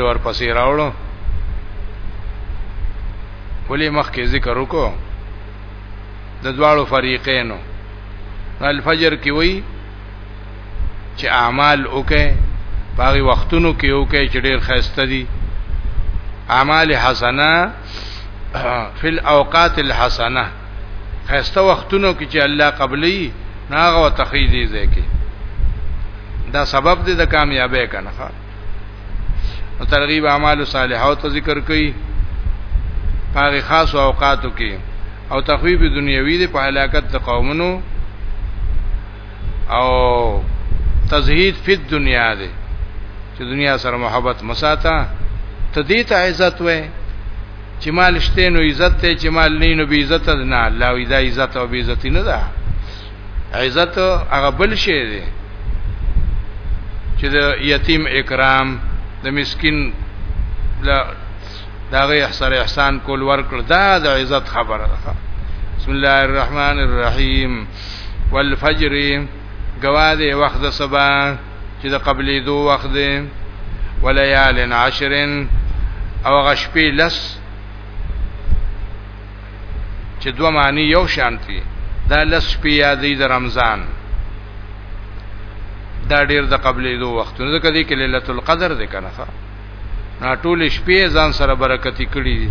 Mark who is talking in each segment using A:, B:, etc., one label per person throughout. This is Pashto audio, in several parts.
A: ورپسې راوړو ولې مخکې ذکر وکړو د دواړو فریقینو الفجر کې وای چې اعمال وکې پاغي وختونو کې وکې چې ډېر خسته دي اعمال حسنه فی الاوقات الحسنه خسته وختونو کې چې الله قبلي ناغه وتخیدي ځکه دا سبب دې د کامیابی کنه او ترغیب اعمال صالحات ته ذکر کوي هغه خاص اوقاتو کې او تخویب دنیوي دی په هلاکت د قومونو او تزهید فی دنیا دی چې دنیا سره محبت مساته ته دې ته عزت وې چې مال شته نو عزت ته چې مال نه نو بی عزت نه الله وی دا عزت او بی عزت نه ده عزت هغه بل شی دی چې د یتیم اکرام د مسکین لا داغه احسان احسان کول ورکړ دا د عزت خبره ده بسم الله الرحمن الرحیم والفجر گواذ وخت صبا چې د قبلې دو وخت دی وليال عشرن او غشپې لس چې دوه معنی یو شانتي دا لس په یادې د رمضان دا ډیر د قبلې دوه وختونه ځکه دې کې ليله القدر ده کنه نا ټول شپې ځان سره برکتی کړی دي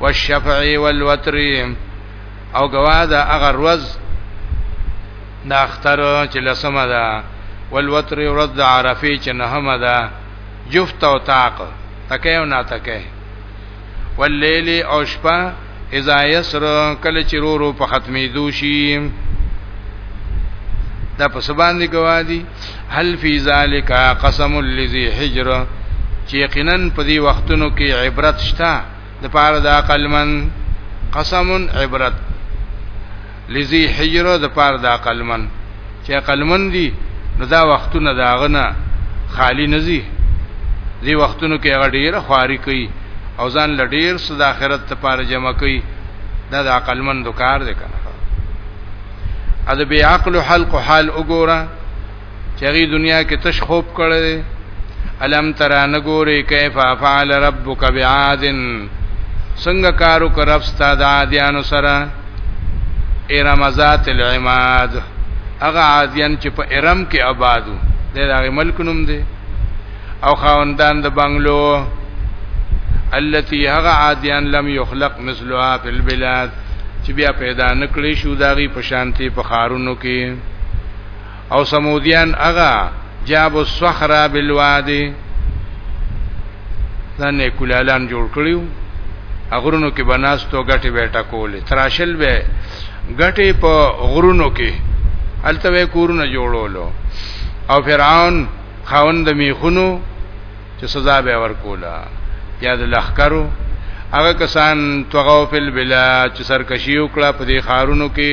A: والشفع والوتر او گواه دا اغه روز دا اختر چې لسمه ده والوتر ورځ د عرفه چې نهمه ده جفت او طاق تکه او ناتکه واللیل او شپه اذا یسر کله چې رورو په ختمې دوشي دا په سبان دی گوادی هل فی ذالک قسم الذی حجر چې یقینا په دې وختونو کې عبرت شته د پاره د عقل من قسم عبرت لذي حجره د پار د عقلمن چې عقلمن دي نو دا وختونه دا غنه خالی نزي دی وختونو کې هغه ډیره خواري کوي او ځان لډیر صد اخرت ته پار جمع کوي دا د عقلمن د کار دی کنه ا د بی عقل حلق حال وګوره چې هغه دنیا کې تش خوب کړي الم تران ګوري کیف فعل ربک بعاد څنګه کارو کر رب ستاد عادیانو سره ارم ذات العماد هغه عادیان چې په ارم کې آبادو د هغه ملک نوم دی او خاوندان د بنگلو التي هغه عادیان لم يخلق مثلها في البلاد چې بیا پیدا نکړي شو داغي په شانتي په خارونو کې او سمودیان هغه جاب الصخر بالوادي ځان کولالان جوړ کړیو غرونو کې بناستو غټي بیٹا کولې تراشل به غټي په غرونو کې الته به کورونه جوړولو او فرعون خاوند میخونو چې سزا به ورکولا یا د لخرو هغه کسان توغو فل بلا چې سرکشي وکړه په دې خارونو کې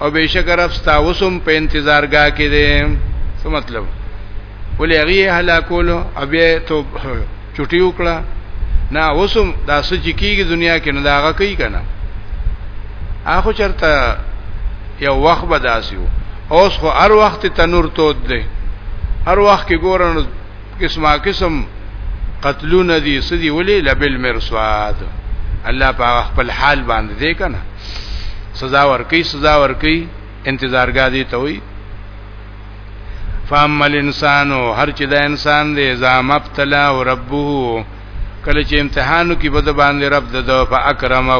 A: او بشک رب تاسو په انتظارګه کې دي څه مطلب ولې هغه هلاکولو ابي ته چټي وکړه نه اوسم دا سچ کیږي دنیا کې نه داغه کوي کنه اخو چرته یو وخت بداسیو اوس خو هر وخت تنور تود دی هر وخت کې ګورن قسمه قسم قتلون دي سدي ولي لبل مرصاد الله په خپل حال باندې دی کنه سزا ورکي سزا ورکي انتظارګا دي ته وي فاما الانسان هر چې دا انسان دی اذا مبتلا ربه کله چې امتحانو کې بده باندې رب د فاکرمه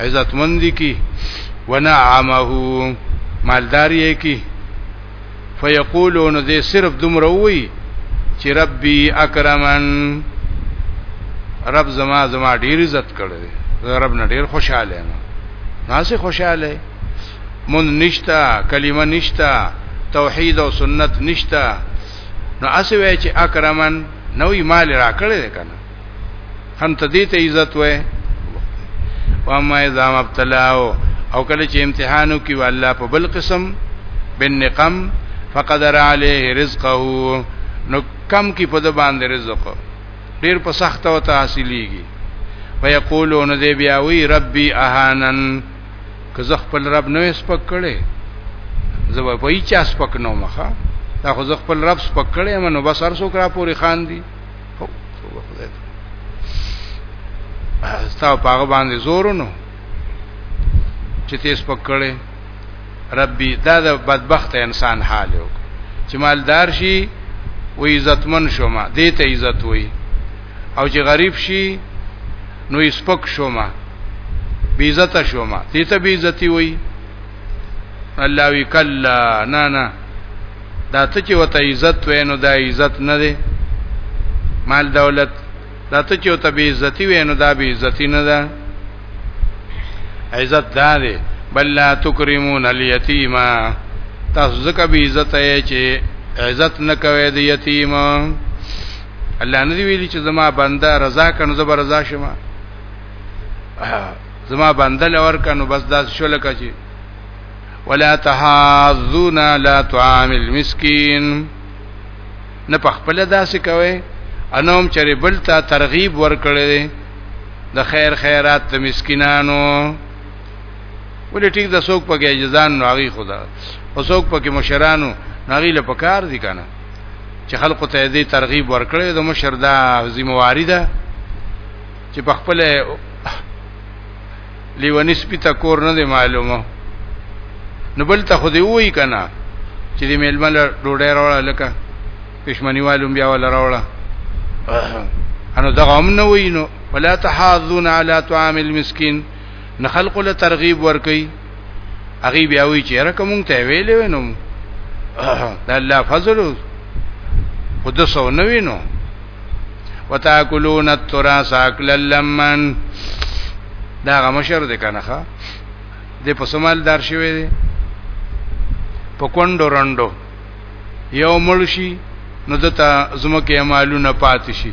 A: عزت مندي کی ونعمه مالداری کی فیقولون دې صرف دومره وی چې ربي اکرمن رب زما زما ډیر عزت کړی رب نه ډیر خوشاله یم ناسه خوشاله مون نشتا کلمه نشتا توحید او سنت نشتا نو اسوی چې اکرمن نوې مال راکړی کنه انت دې ته عزت وې او ما اذا مبتلاو او کله چې امتحانو کې الله په بل قسم بنقم فقدر عليه رزقه نو کم کې په د باندې رزق ډیر په سخت او تحصیلیږي ويقولون ذي بیا وی ربي اهانن که زه خپل رب نه سپک کړي زه په هیڅ سپک نه مخه دا خو زه خپل رب سپک کړي منو بس هر څوک را پوری خان دي هو توبه خدای ته استاو پاغه باندې زورونو چې تیس پکړې ربي دا د بدبخت انسان حال یو چې مالدار شي و عزتمن شوما دې ته عزت وي او چې غریب شي نو سپک شوما بی عزت شوما دې ته بی عزتي وي الله وی کلا نه نه دا ته چې وته عزت وینو دا عزت نه دی مال دولت دا ته چې وته بی عزتی وینو دا بی عزتی نه ده عزت دا دی بل لا تکرمون الیتیم تاسو ځکه بی عزت یې چې عزت نه کوي د یتیم الله نه دی ویلي چې زما بنده رضا کنه زبر رضا شمه زما بندل ورکنو بس داس شو لکه چې ولا تحاذون لا طعام المسكين نه پخپل داسې کوي انوم چرې بل ته ترغیب ورکړي د خیر خیرات د مسکینانو ولې ټیک د څوک پکې اجزان نو هغه خدا او څوک پکې مشرانو ناغي له پکار دي کنه چې خلکو ته دې ترغیب ورکړي د مشر دا ذمہ واری ده چې په خپل لیونی سپی ته کور نه دی معلومه نو بل ته خو دی وای کنه چې دی میلمل ډوډۍ راوړه لکه پښمنیوالم بیا ول راوړه انو دغه هم نه وینو ولا تحاذون علی طعام المسکین نخلق له ترغیب ورکی هغه بیا وی چې رقم مونږ ته ویلې نو د الله فضل او د سو نه وینو وتاکلون التراث اکلا لمن دا غمشر د کنه ښا د پسمال دار شوی دی په کوندو رندو یو ملشي نو دته زمکه مالونه پاتې شي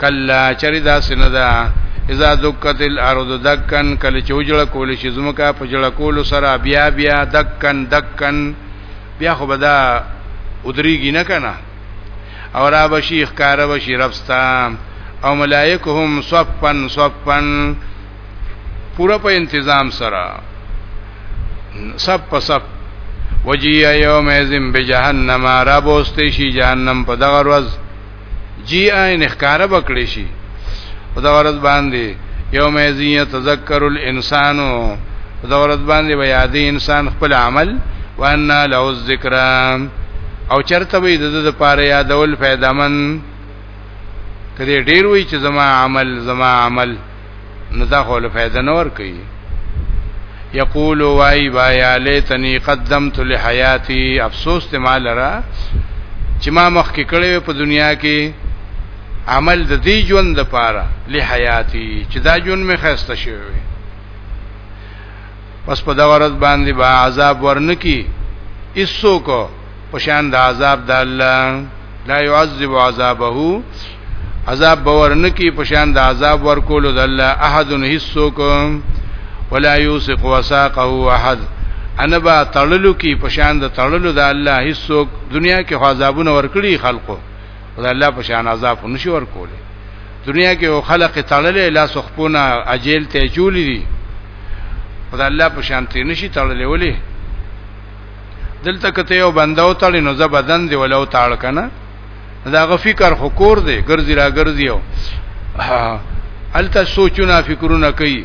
A: کلا چری دا سندا اذا دکت الارض دکن کله چوجړه کول شي زمکا په جړه کول سره بیا بیا دکن دکن بیا خو بدا ودریږي نه کنه او را بشي ښکار بشي ربستا او ملائک هم صفن صفن پورا په انتظام سره سب په سب وجیه یوم ازم بجهنم را بوستې شي جهنم په دغه ورځ جی عین ښکارا بکړی شي په دا ورځ باندې یوم یزیه تذکر الانسان په دا ورځ باندې به یادې انسان خپل عمل وان له الذکر او چرته به د د پاره یادول فائدمن کله ډیر وی چې زما عمل زما عمل نو دا خو له فائدہ نه ور کوي یقول وای وای لیتنی قدمت لحیاتی افسوس ته مال را چې ما مخ کې کړې په دنیا کې عمل د دې ژوند لپاره لحیاتی چې دا ژوند مې خسته شوی پس په دغه ورځ باندې با عذاب ورنکی ایسو کو پشان د عذاب د الله لا يعذب عذابه عذاب باورنکی پشان د عذاب ورکولو د الله احد هیڅو کو ولا یوسق وساقه احد انا با تړلو کی پشان د تړلو د الله هیڅوک دنیا کې عذابونه ورکړي خلقو خدای الله په شان عذاب نشي ورکوله دنیا کې او خلق تړلې لاس خپونه اجیل ته چولې دي خدای الله په شان ته نشي تړلې ولي دلته کته یو بندو تړي نو زه بدن دی ولو تاړ کنه دا غ فکر خو کور دی ګرځي را ګرځي او الته سوچونه فکرونه کوي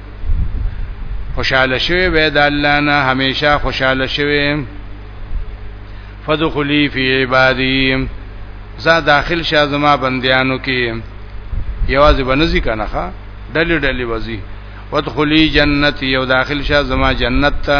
A: خوشاله شوی وې د الله نه همیشه خوشاله شوی فدخلی فی عبادی زا داخل شه زما بندیانو کې یوازې بنځي کنه ښا ډلې ډلې وځي ودخلی جنتی او داخل شه زما جنت ته